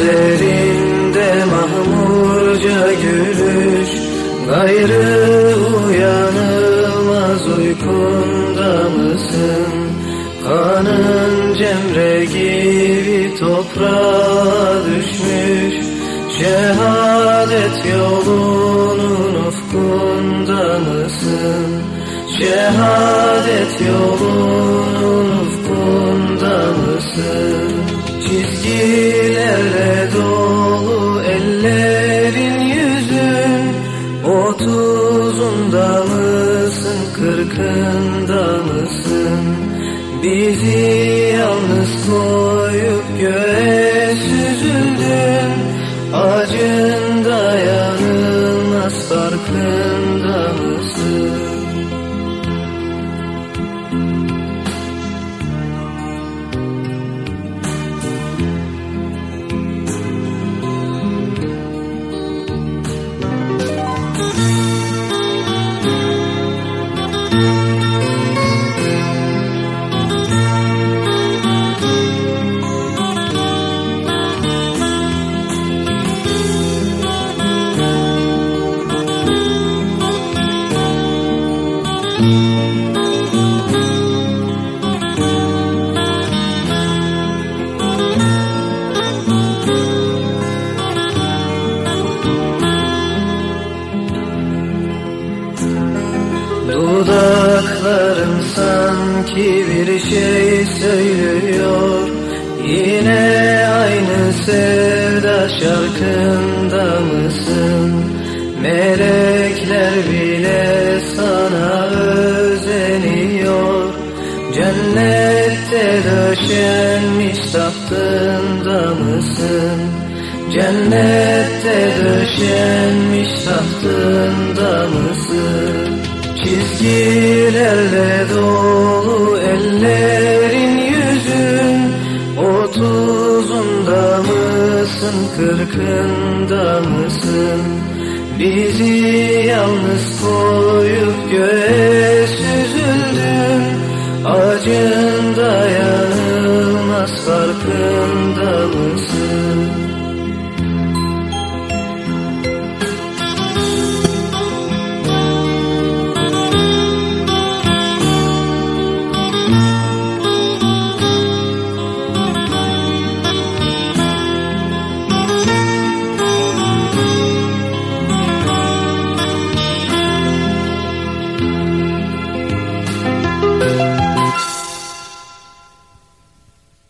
gözlerinde mahmurca gülüş Gayrı uyanılmaz uykunda mısın? Kanın cemre gibi toprağa düşmüş Şehadet yolunun ufkunda mısın? Şehadet yolunun kırkında mısın? Bizi yalnız koyup göğe süzüldün Dudakların sanki bir şey söylüyor Yine aynı sevda şarkında mısın? Melekler bile sana Cennette döşenmiş tahtında mısın? Cennette döşenmiş tahtında mısın? Çizgilerle dolu ellerin yüzün Otuzunda mısın, kırkında mısın? Bizi yalnız koyup göğe Acı